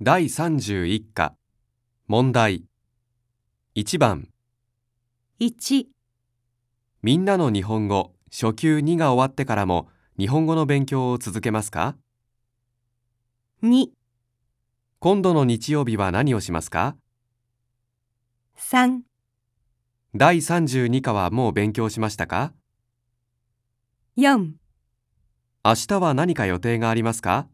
第31課。問題。1番。1、みんなの日本語初級2が終わってからも日本語の勉強を続けますか？2、今度の日曜日は何をしますか？3、第32課はもう勉強しましたか？4明日は何か予定がありますか？